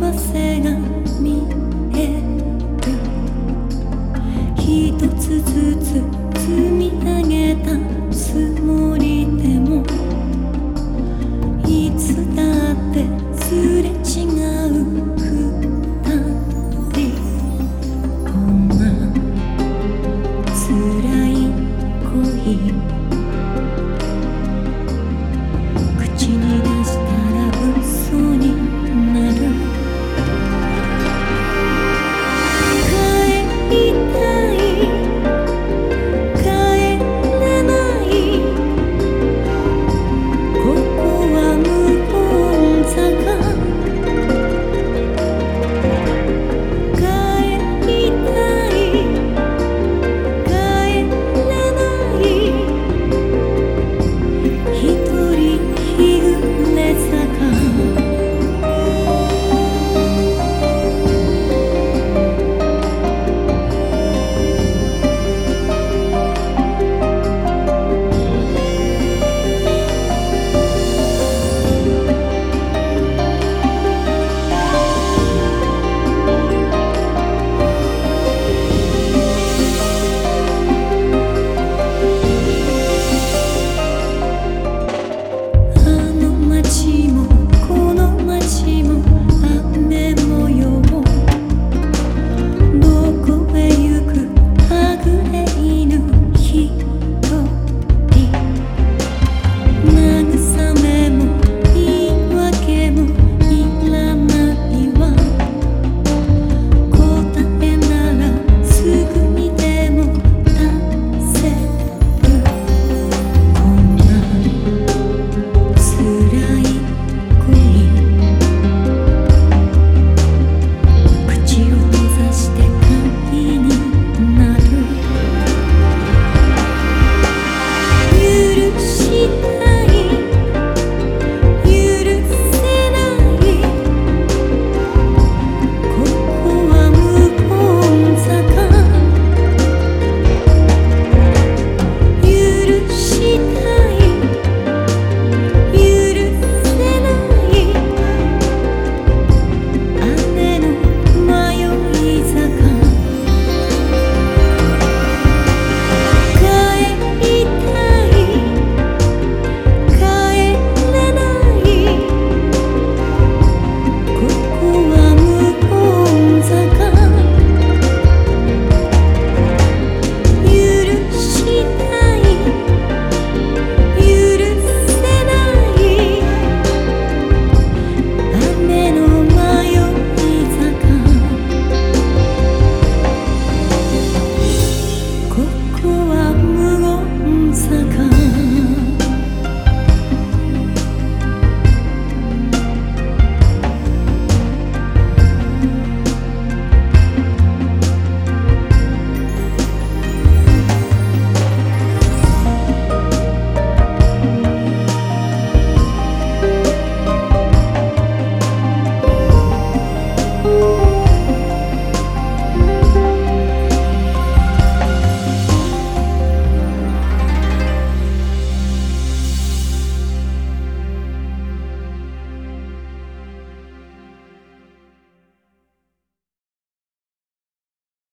μα 那个